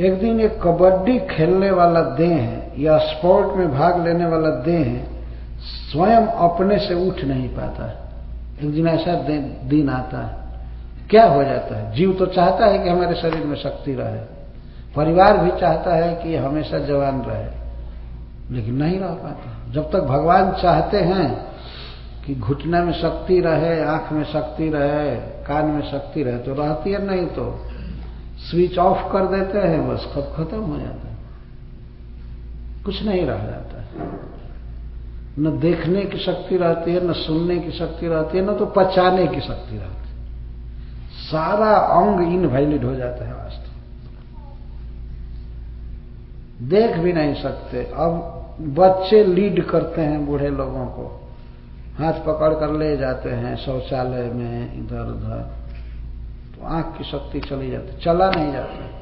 एक दिन एक कबड्डी खेलने वाला देह है या स्पोर्ट में भाग लेने वाला देह है, स्वयं अपने से उठ नहीं पाता एक दिन ऐसा दिन आता है। क्या हो जाता है? जीव तो चाहता है कि हमारे शरीर में शक्ति रहे। परिवार भी चाहता है कि हमेशा जवान रहे। लेकिन नहीं रह पाता। जब तक भगवान चाहते हैं कि घुटने में शक्ति रहे, आँख में शक्ति रहे, कान में शक्ति रहे तो रहती है नहीं तो स्विच ऑफ़ कर देते हैं, बस कब खत्म हो जाता है। कुछ नहीं रह जाता है। न देखने की शक्ति रहती है, न सुनने की शक्ति रहती है, न तो पचाने की शक्ति रहती है। सारा अंग इनवैलिड हो जाता है वास्तव देख भी नहीं सकते। अब बच्चे लीड करते हैं बूढ़े लोगों को। हाथ पकड़ कर ले जाते हैं शौचालय में इधर उधर तो आँख की शक्ति चली जाती, चला नहीं जाता।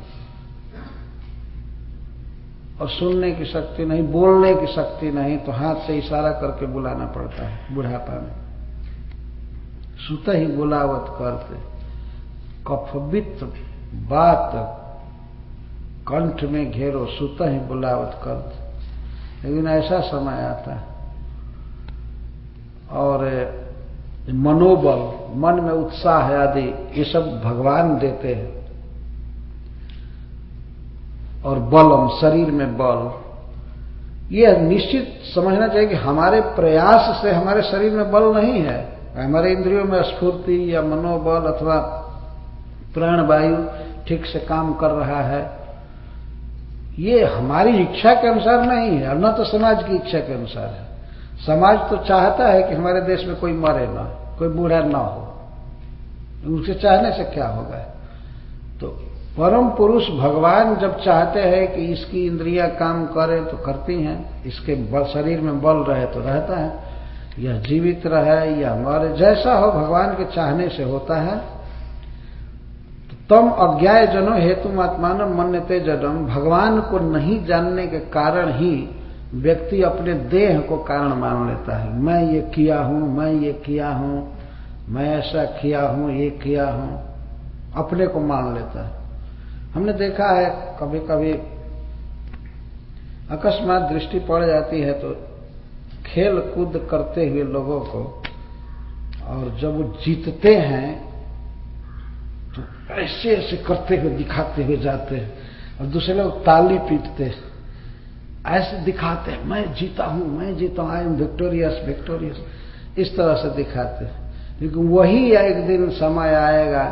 और सुनने की शक्ति नहीं, बोलने की शक्ति नहीं तो हाथ से इशारा करके बुलाना पड़ता है, बुढ़ापा में। सुत ही बुलावत करते। कफबित बात कंठ में घेरो, सुत ही बुलावत करते। लेकिन ऐसा समय आता है। और मनोबल, मन में उत्साह आदि, ये सब भगवान देते हैं। और बलम शरीर में बल। ये निश्चित समझना चाहिए कि हमारे प्रयास से हमारे शरीर में बल नहीं है। हमारे इंद्रियों में स्फूर्ति या मनोबल अथवा प्राणवायु ठीक से काम कर रहा है। ये हमारी इच्छा के अनुसार नहीं है, और न तो समाज की इच्छा के अनुसार है। समाज तो चाहता है कि हमारे देश में कोई मरे ना कोई बूढ़ा ना हो। उनसे चाहने से क्या होगा? तो परम पुरुष भगवान जब चाहते हैं कि इसकी इंद्रियाँ काम करें तो करती हैं। इसके बल, शरीर में बल रहे तो रहता है। यह जीवित रहे या हमारे जैसा हो भगवान के चाहने से होता है। तम अज्ञाय जनो हेतु आत्मान मन्यते जडम भगवान को नहीं जानने के कारण ही व्यक्ति अपने देह को कारण मान लेता है। मैं ये किया हूँ, मैं ये किया हूँ, मैं ऐसा किया हूँ, ये किया हूँ, अपने को मान लेता है। हमने देखा है कभी कभी अकस्मात दृष्टि पड़ जाती है तो खेल कूद करते हुए लोगों को और जब वो जीतते हैं तो ऐसे ऐसे करते हुए, दिखाते हुए जाते हैं और दूसरे लोग ताली पीटते हैं। ऐसे दिखाते हैं, मैं जीता हूँ, मैं जीता हूँ आई एम विक्टोरियस विक्टोरियस इस तरह से दिखाते हैं। लेकिन वही एक दिन समय आएगा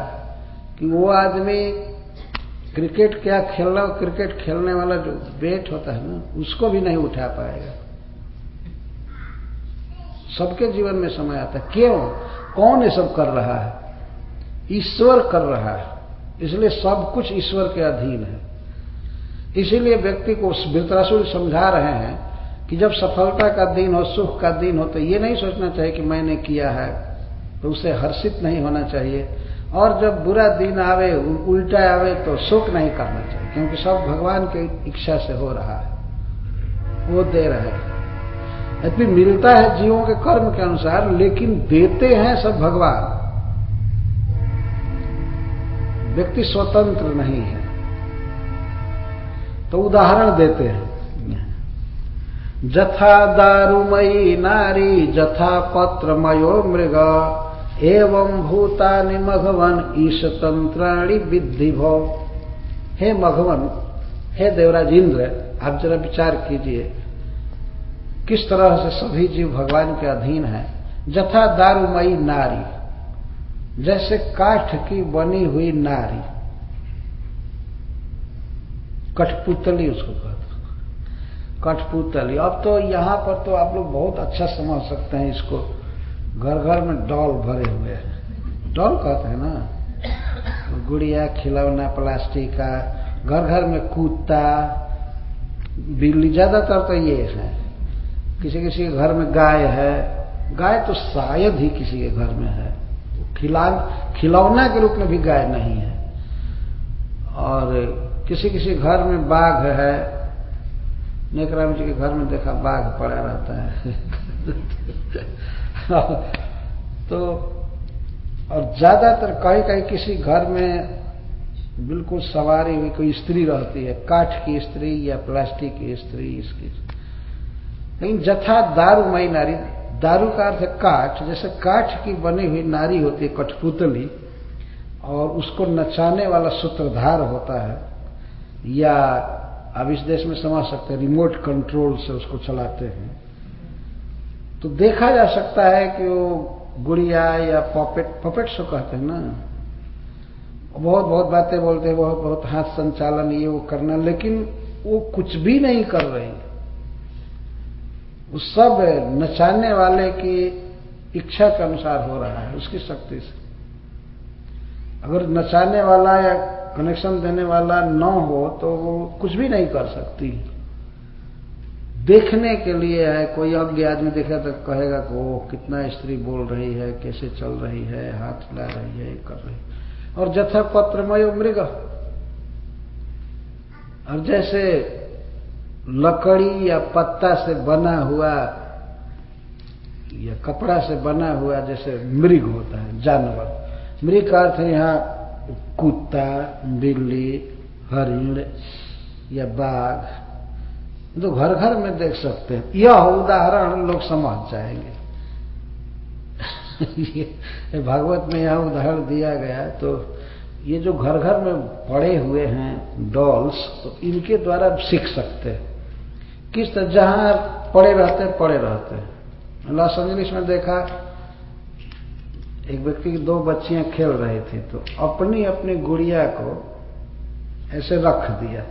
कि वो आदमी क्रिकेट क्या खेल खेलना, क्रिकेट खेलने वाला जो बेट होता है ना, उसको भी नहीं उठा पाएगा। सबके जीवन में समय आता है। क्यों? कौन ये सब कर रहा है? ईश्वर कर रहा है। इसलिए सब कुछ ईश्वर के अधीन है। इसीलिए व्यक्ति को वृतरासुर समझा रहे हैं कि जब सफलता का दिन हो, सुख का दिन हो तो ये नहीं सोचना चाहिए कि मैंने किया है तो उसे हर्षित नहीं होना चाहिए। और जब बुरा दिन आवे उल्टा आवे तो शोक नहीं करना चाहिए, क्योंकि सब भगवान की इच्छा से हो रहा है। वो दे रहे हैं। मिलता है जीवों के कर्म के अनुसार, लेकिन देते हैं सब भगवान। व्यक्ति स्वतंत्र नहीं है। तो उदाहरण देते हैं। जथा दारुमयी नारी, जथा पत्रमयो मृग, एवं भूतानि मघवन ईश तंत्राणी विद्धि भो हे मघवन, हे देवराज इंद्र, आप जरा विचार कीजिए, किस तरह से सभी जीव भगवान के अधीन है? जथा दारुमयी नारी, जैसे काठ की बनी हुई नारी कठपुतली उसको कहते कठपुतली। अब तो यहाँ पर तो आप लोग बहुत अच्छा समझ सकते हैं इसको। घर घर में डॉल भरे हुए हैं। डॉल कहते हैं ना? गुड़िया, खिलौना, प्लास्टिक का, घर घर में कुत्ता बिल्ली, ज़्यादातर तो ये है। किसी किसी के घर में गाय है। गाय तो शायद ही किसी के घर में है। खिला, खिलौना के रूप में भी गाय नहीं है। और किसी किसी घर में बाघ है। नेकराम जी के घर में देखा बाघ पड़ा रहता है। तो और ज़्यादातर कहीं कहीं किसी घर में बिल्कुल सवारी हुई, कोई स्त्री रहती है, काठ की स्त्री या प्लास्टिक की स्त्री, इसकी। लेकिन जथा दारूमयी नारी, दारू का अर्थ काठ, जैसे काठ की बनी हुई नारी होती है कठपुतली, और उसको नचाने वाला सूत्रधार होता है या अब इस देश में समझ सकते हैं रिमोट कंट्रोल से उसको चलाते हैं। तो देखा जा सकता है कि वो गुड़िया या पॉपेट पॉपेट सो कहते हैं ना। बहुत बहुत बातें बोलते हैं, बहुत बहुत हाथ संचालन ये वो करना, लेकिन वो कुछ भी नहीं कर रही वो सब नचाने वाले की इच्छा के अनुसार हो रहा है, उसकी शक्ति से। अगर नचाने वाला या कनेक्शन देने वाला न हो तो वो कुछ भी नहीं कर सकती। देखने के लिए है, कोई अज्ञ आदमी देखे तो कहेगा कि वो कितना स्त्री बोल रही है, कैसे चल रही है, हाथ हिला रही है कर रही है। और जथा पत्रमय मृग। और जैसे लकड़ी या पत्ता से बना हुआ, या कपड़ा से बना हुआ जैसे मृग होता है, जानवर। मृग का अर्थ यहाँ कुत्ता, बिल्ली, हरिण या बाघ तो घर घर में देख सकते हैं। यह उदाहरण लोग समझ जाएँगे। भागवत में यह उदाहरण दिया गया तो ये जो घर घर में पड़े हुए हैं डॉल्स तो इनके द्वारा सीख सकते हैं। किस तरह, जहाँ पड़े रहते हैं, पड़े रहते हैं। लॉस एंजलिस में देखा एक व्यक्ति की दो बच्चियाँ खेल रही थी तो अपनी अपनी गुड़िया को ऐसे रख दिया,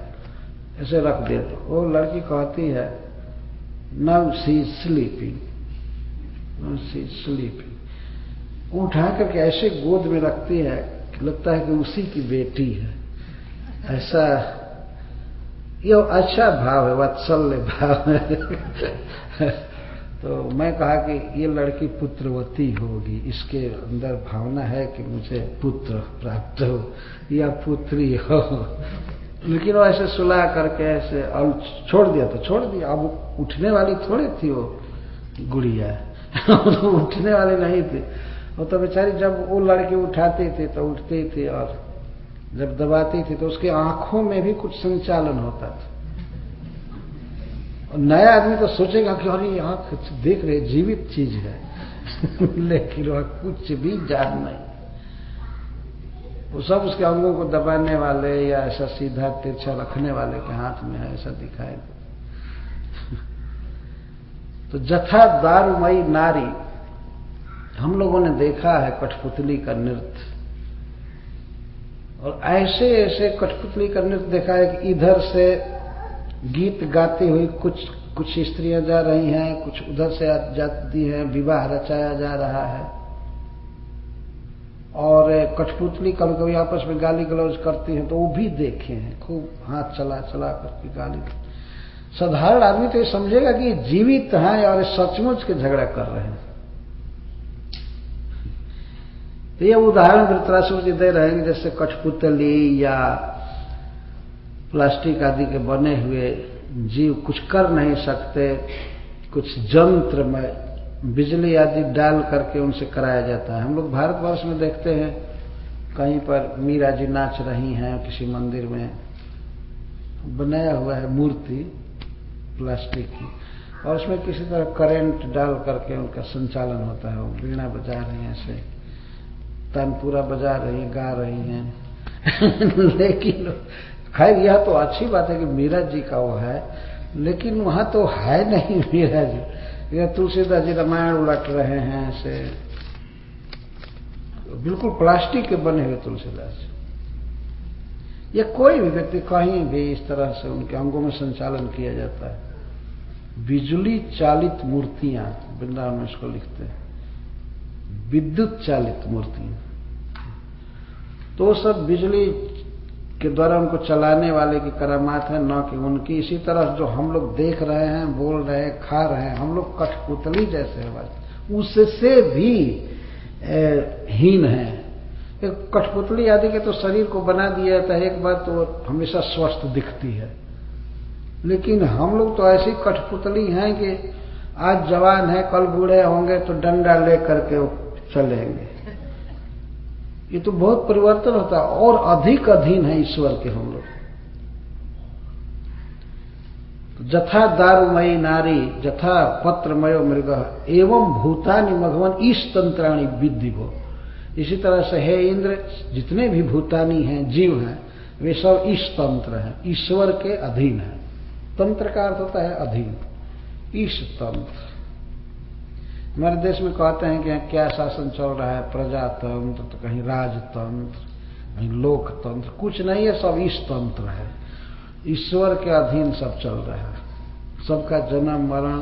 ऐसे रख दिया। तो वो लड़की कहती है नव सी स्लीपिंग सी स्लीपिंग उठा करके ऐसे गोद में रखती है लगता है कि उसी की बेटी है। ऐसा, ये अच्छा भाव है, वात्सल्य भाव है। तो मैं कहा कि ये लड़की पुत्रवती होगी। इसके अंदर भावना है कि मुझे पुत्र प्राप्त हो या पुत्री हो। लेकिन वो ऐसे सुला करके ऐसे और छोड़ दिया तो छोड़ दिया। अब उठने वाली थोड़ी थी वो गुड़िया। तो उठने वाली नहीं थी। वो तो बेचारी जब वो लड़की उठाती थी तो उठती थी और जब दबाती थी तो उसकी आँखों में भी कुछ संचालन होता था। नया आदमी तो सोचेगा कि अरे आँख देख रहे, जीवित चीज़ है। लेकिन वह कुछ भी जान नहीं। वो सब उसके अंगों को दबाने वाले या ऐसा सीधा तिरछा रखने वाले के हाथ में है, ऐसा दिखाई तो जथा दारुमयी नारी, हम लोगों ने देखा है कठपुतली का नृत्य। और ऐसे ऐसे कठपुतली का नृत्य देखा है कि इधर से गीत गाती हुई कुछ कुछ स्त्रियाँ जा रही हैं, कुछ उधर से जाती हैं, विवाह रचाया जा रहा है। और कठपुतली कभी कभी आपस में गाली गलौज करती हैं तो वो भी देखे हैं, खूब हाथ चला चला करके गाली साधारण आदमी तो ये समझेगा कि जीवित हैं और सचमुच के झगड़ा कर रहे हैं। तो ये उदाहरण वृतरासुर जी दे रहे हैं जैसे कठपुतली या प्लास्टिक आदि के बने हुए जीव कुछ कर नहीं सकते, कुछ जंत्र में बिजली आदि डाल करके उनसे कराया जाता है। हम लोग भारतवर्ष में देखते हैं, कहीं पर मीरा जी नाच रही हैं, किसी मंदिर में बनाया हुआ है मूर्ति प्लास्टिक की, और उसमें किसी तरह करंट डाल करके उनका संचालन होता है। वो वीणा बजा रही हैं ऐसे, तानपुरा बजा रही हैं, गा रही हैं। लेकिन खैर, यह तो अच्छी बात है कि मीरा जी का वो है, लेकिन वहाँ तो है नहीं मीरा जी। या तुलसीदास जी रामायण उलट रहे हैं ऐसे। बिल्कुल प्लास्टिक के बने हुए तुलसीदास जी। कोई भी व्यक्ति कहीं भी इस तरह से उनके अंगों में संचालन किया जाता है। बिजली चालित मूर्तियाँ वृंदावन में इसको लिखते हैं। विद्युत चालित मूर्तियाँ। तो सब बिजली के द्वारा उनको चलाने वाले की करामात है, न कि उनकी। इसी तरह जो हम लोग देख रहे हैं, बोल रहे हैं, खा रहे हैं, हम लोग कठपुतली जैसे है उससे भी हीन है। एक कठपुतली आदि के तो शरीर को बना दिया जाता है एक बार तो हमेशा स्वस्थ दिखती है। लेकिन हम लोग तो ऐसी कठपुतली हैं कि आज जवान है, कल बूढ़े होंगे तो डंडा लेकर के चलेंगे। ये तो बहुत परिवर्तन होता है, और अधिक अधीन है ईश्वर के हम लोग। तो जथा दारुमयी नारी, जथा पत्रमय मृग, एवं भूतानि मघवन ईश तंत्राणी विद्धि भो इसी तरह से हे इंद्र, जितने भी भूतानी हैं, जीव हैं, वे सब ईश तंत्र हैं, ईश्वर के अधीन है। तंत्र का अर्थ होता है अधीन। ईश तंत्र हमारे देश में कहते हैं कि क्या शासन चल रहा है? प्रजातंत्र तो कहीं राजतंत्र, कहीं लोकतंत्र, कुछ नहीं है, सब ईश तंत्र है। ईश्वर के अधीन सब चल रहा है। सबका जन्म, मरण,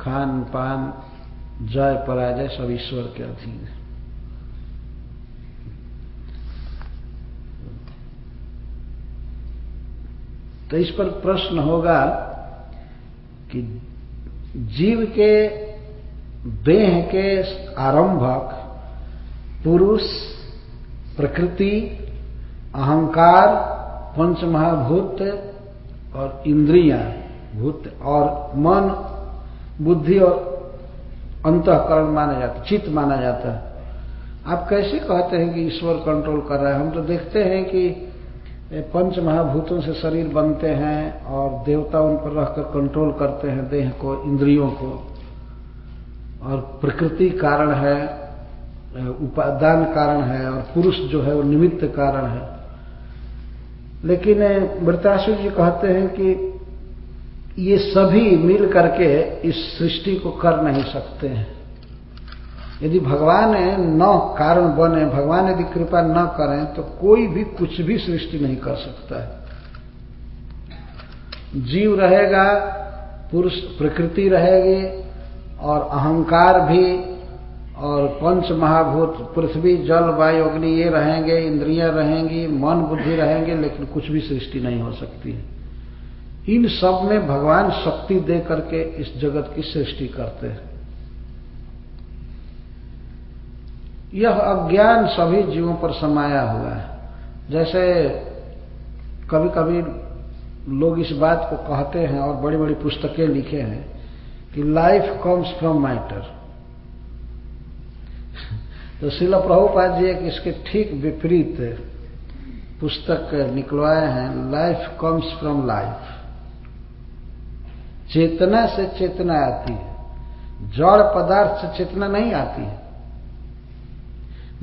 खान पान, जय पराजय, सब ईश्वर के अधीन है। तो इस पर प्रश्न होगा कि जीव के देह के आरंभक पुरुष, प्रकृति, अहंकार पंच महाभूत और इंद्रिया भूत और मन, बुद्धि और अंतकरण माना जाता, चित्त माना जाता। है आप कैसे कहते हैं कि ईश्वर कंट्रोल कर रहा है? हम तो देखते हैं कि पंच महाभूतों से शरीर बनते हैं और देवता उन पर रहकर कंट्रोल करते हैं देह को, इंद्रियों को। और प्रकृति कारण है, उपादान कारण है, और पुरुष जो है वो निमित्त कारण है। लेकिन वृताशु जी कहते हैं कि ये सभी मिल करके इस सृष्टि को कर नहीं सकते हैं। यदि भगवान न कारण बने, भगवान यदि कृपा न करें तो कोई भी कुछ भी सृष्टि नहीं कर सकता है। जीव रहेगा, पुरुष प्रकृति रहेगी और अहंकार भी और पंच महाभूत पृथ्वी जल, वायु, अग्नि, ये रहेंगे, इंद्रियाँ रहेंगी, मन, बुद्धि रहेंगे, लेकिन कुछ भी सृष्टि नहीं हो सकती है। इन सब में भगवान शक्ति दे करके इस जगत की सृष्टि करते हैं। यह अज्ञान सभी जीवों पर समाया हुआ है। जैसे कभी कभी लोग इस बात को कहते हैं और बड़ी बड़ी पुस्तकें लिखे हैं कि लाइफ कम्स फ्रॉम मैटर तो शिला प्रभुपाद जी एक इसके ठीक विपरीत पुस्तक निकलवाए हैं लाइफ कम्स फ्रॉम लाइफ चेतना से चेतना आती है। जड़ पदार्थ से चेतना नहीं आती है।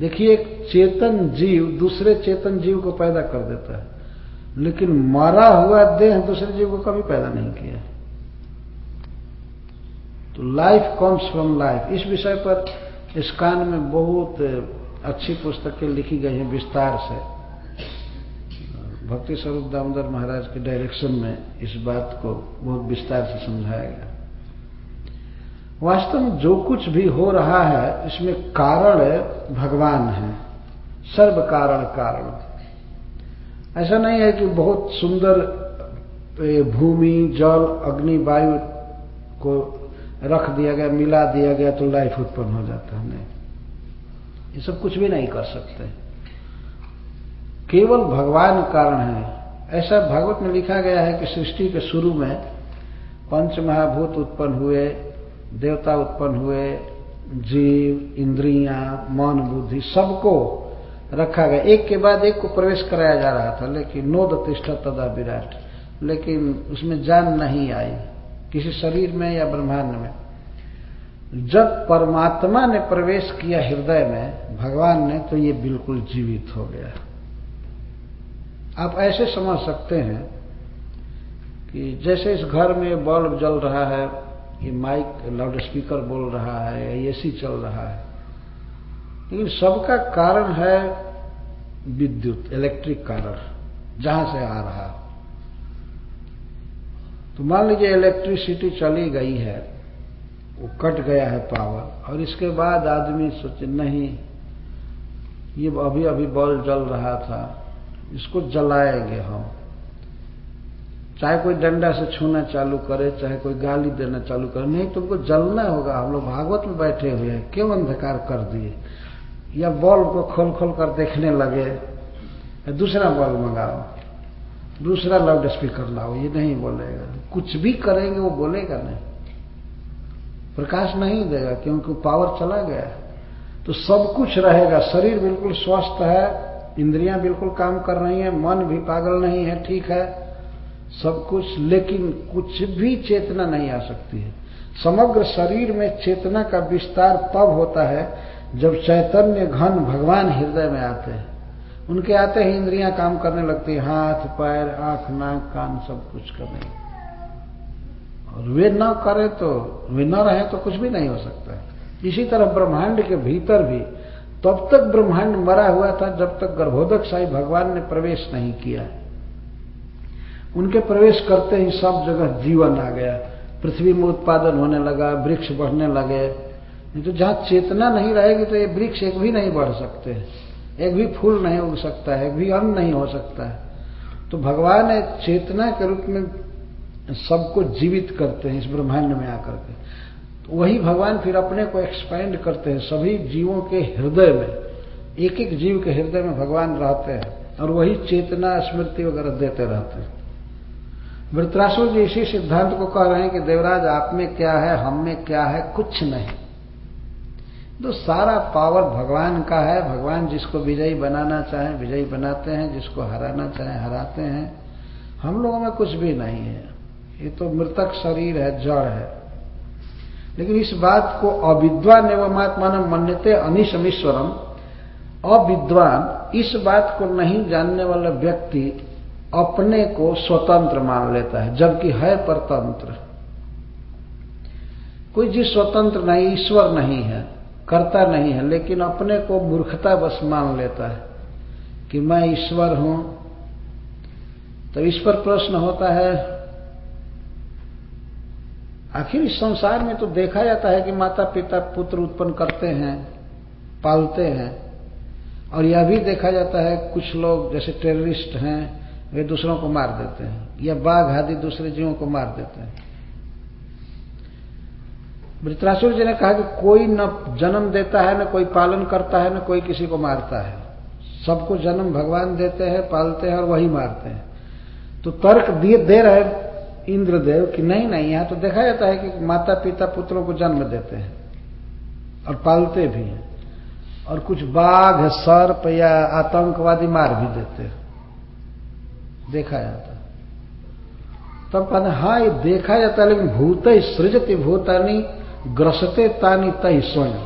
देखिए, एक चेतन जीव दूसरे चेतन जीव को पैदा कर देता है, लेकिन मरा हुआ देह दूसरे जीव को कभी पैदा नहीं किया तो लाइफ कम्स फ्रॉम लाइफ इस विषय पर इस कान में बहुत अच्छी पुस्तकें लिखी गई हैं विस्तार से। भक्ति स्वरूप दामोदर महाराज के डायरेक्शन में इस बात को बहुत विस्तार से समझाया गया। वास्तव में जो कुछ भी हो रहा है, इसमें कारण भगवान है। सर्व कारण कारण। ऐसा नहीं है कि बहुत सुंदर भूमि, जल, अग्नि, वायु को रख दिया गया, मिला दिया गया तो लाइफ उत्पन्न हो जाता है। नहीं। ये सब कुछ भी नहीं कर सकते। केवल भगवान कारण है। ऐसा भागवत में लिखा गया है कि सृष्टि के शुरू में पंच महाभूत उत्पन्न हुए, देवता उत्पन्न हुए, जीव, इंद्रियाँ, मन, बुद्धि सबको रखा गया। एक के बाद एक को प्रवेश कराया जा रहा था, लेकिन नोद तिष्ठा तदा विराट। लेकिन उसमें जान नहीं आई। किसी शरीर में या ब्रह्मांड में। जब परमात्मा ने प्रवेश किया हृदय में, भगवान ने तो ये बिल्कुल जीवित हो गया। आप ऐसे समझ सकते हैं कि जैसे इस घर में बल्ब जल रहा है, ये माइक, लाउड स्पीकर बोल रहा है, या एसी चल रहा है, लेकिन सबका कारण है विद्युत, इलेक्ट्रिक कारण, जहाँ से आ रहा। तो मान लीजिए इलेक्ट्रिसिटी चली गई है, वो कट गया है पावर और इसके बाद आदमी सोचे, नहीं, ये अभी अभी बल्ब जल रहा था, इसको जलाएँगे हम। चाहे कोई डंडा से छूना चालू करे, चाहे कोई गाली देना चालू करे, नहीं तुमको जलना होगा। हम लोग भागवत में बैठे हुए हैं, क्यों अंधकार कर दिए? या बॉल को खोल खोल कर देखने लगे दूसरा बॉल मंगाओ, दूसरा लाउड स्पीकर लाओ, ये नहीं बोलेगा। कुछ भी करेंगे, वो बोलेगा नहीं। प्रकाश नहीं देगा, क्योंकि पावर चला गया तो सब कुछ रहेगा। शरीर बिल्कुल स्वस्थ है, इंद्रियाँ बिल्कुल काम कर रही हैं, मन भी पागल नहीं है, ठीक है, सब कुछ, लेकिन कुछ भी चेतना नहीं आ सकती है। समग्र शरीर में चेतना का विस्तार तब होता है, जब चैतन्य घन भगवान हृदय में आते हैं। उनके आते ही इंद्रियाँ काम करने लगती हाथ, पैर, आँख, नाक, कान, सब कुछ करने। और वे न करें तो वे न रहे तो कुछ भी नहीं हो सकता इसी तरह ब्रह्मांड के भीतर भी, तब तक ब्रह्मांड मरा हुआ था जब तक गर्भोदक साई भगवान ने प्रवेश नहीं किया। उनके प्रवेश करते ही सब जगह जीवन आ गया। पृथ्वी में उत्पादन होने लगा, वृक्ष बढ़ने लगे। तो जहाँ चेतना नहीं रहेगी तो ये वृक्ष एक भी नहीं बढ़ सकते। एक भी फूल नहीं उग सकता है, एक भी अन्न नहीं हो सकता है। तो भगवान चेतना के रूप में सबको जीवित करते हैं, इस ब्रह्मांड में आकर के। तो वही भगवान फिर अपने को एक्सपेंड करते हैं, सभी जीवों के हृदय में। एक एक जीव के हृदय में भगवान रहते हैं और वही चेतना, स्मृति वगैरह देते रहते हैं। वृत्रासुर जी इसी सिद्धांत को कह रहे हैं कि देवराज, आप में क्या है, हम में क्या है, कुछ नहीं। तो सारा पावर भगवान का है। भगवान जिसको विजयी बनाना चाहे, विजयी बनाते हैं, जिसको हराना चाहे, हराते हैं। हम लोगों में कुछ भी नहीं है। ये तो मृतक शरीर है, जड़ है। लेकिन इस बात को अविद्वान एवं आत्मा मन्यते अनिशमीश्वरम, अविद्वान, इस बात को नहीं जानने वाला व्यक्ति अपने को स्वतंत्र मान लेता है, जबकि है परतंत्र। कोई जी स्वतंत्र नहीं, ईश्वर नहीं है, करता नहीं है, लेकिन अपने को मूर्खता बस मान लेता है कि मैं ईश्वर हूँ। तो इस पर प्रश्न होता है आखिर इस संसार में तो देखा जाता है कि माता पिता पुत्र उत्पन्न करते हैं, पालते हैं। और यह भी देखा जाता है कुछ लोग जैसे टेररिस्ट हैं, वे दूसरों को मार देते हैं, या बाघ आदि दूसरे जीवों को मार देते हैं। वृत्रासुर जी ने कहा कि कोई न जन्म देता है, न कोई पालन करता है, न कोई किसी को मारता है। सबको जन्म भगवान देते हैं, पालते हैं और वही मारते हैं। तो तर्क दिए दे रहे इंद्रदेव कि नहीं नहीं, यहाँ तो देखा जाता है कि माता पिता पुत्रों को जन्म देते हैं और पालते भी हैं और कुछ बाघ, सर्प या आतंकवादी मार भी देते हैं। देखा जाता तब कहते हाँ ये देखा जाता है, लेकिन भूत ही सृजति, भूतानी, ग्रसते तानी तय स्वयं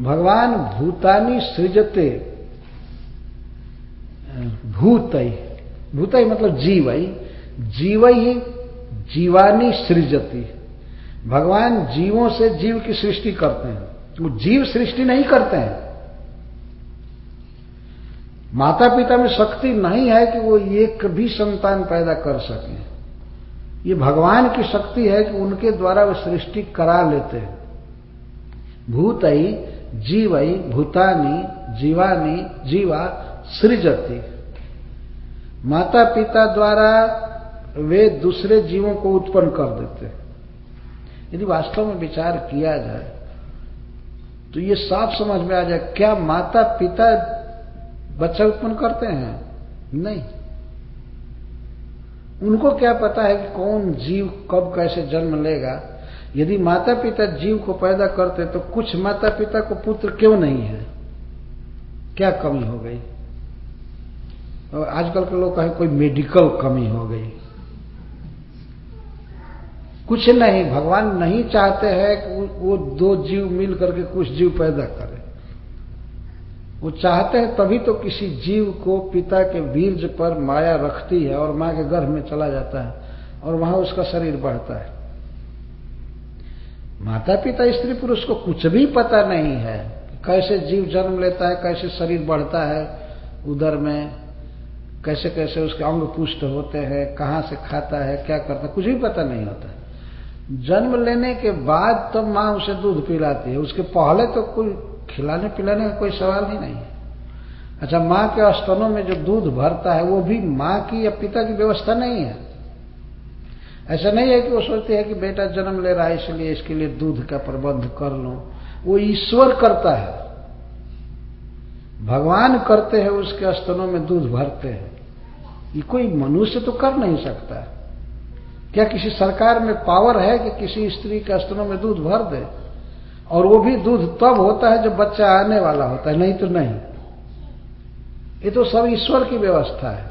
भगवान भूतानी सृजते भूतई भूतई मतलब जीवई ही, जीवानी सृजती भगवान जीवों से जीव की सृष्टि करते हैं। वो जीव सृष्टि नहीं करते हैं। माता पिता में शक्ति नहीं है कि वो एक भी संतान पैदा कर सके। ये भगवान की शक्ति है कि उनके द्वारा वो सृष्टि करा लेते हैं। भूतई, जीवई, भूतानी, जीवानी, जीवा, सृजती। माता पिता द्वारा वे दूसरे जीवों को उत्पन्न कर देते हैं। यदि वास्तव में विचार किया जाए तो ये साफ़ समझ में आ जाए, क्या माता पिता बच्चा उत्पन्न करते हैं? नहीं। उनको क्या पता है कि कौन जीव कब कैसे जन्म लेगा? यदि माता पिता जीव को पैदा करते तो कुछ माता पिता को पुत्र क्यों नहीं है? क्या कमी हो गई? और आजकल के लोग कहें, कोई मेडिकल कमी हो गई। कुछ नहीं, भगवान नहीं चाहते हैं कि वो दो जीव मिल करके कुछ जीव पैदा करें। वो चाहते हैं तभी तो किसी जीव को पिता के बीर्ज पर माया रखती है और माँ के गर्भ में चला जाता है और वहाँ उसका शरीर बढ़ता है। माता पिता स्त्री पुरुष को कुछ भी पता नहीं है कैसे जीव जन्म लेता है, कैसे शरीर बढ़ता है उधर में कैसे कैसे उसके अंग पुष्ट होते हैं, कहाँ से खाता है, क्या करता है, कुछ भी पता नहीं होता जन्म लेने के बाद तो माँ उसे दूध पिलाती है। उसके पहले तो कोई खिलाने पिलाने का कोई सवाल ही नहीं है। अच्छा माँ के स्तनों में जो दूध भरता है, वो भी माँ की या पिता की व्यवस्था नहीं है। ऐसा नहीं है कि वो सोचते हैं कि बेटा जन्म ले रहा है, इसलिए इसके लिए दूध का प्रबंध कर लो। वो ईश्वर करता है। भगवान करते हैं, उसके स्तनों में दूध भरते हैं। ये कोई मनुष्य तो कर नहीं सकता। क्या किसी सरकार में पावर है कि किसी स्त्री के स्तनों में दूध भर दे? और वो भी दूध तब होता है जब बच्चा आने वाला होता है, नहीं तो नहीं। ये तो सब ईश्वर की व्यवस्था है।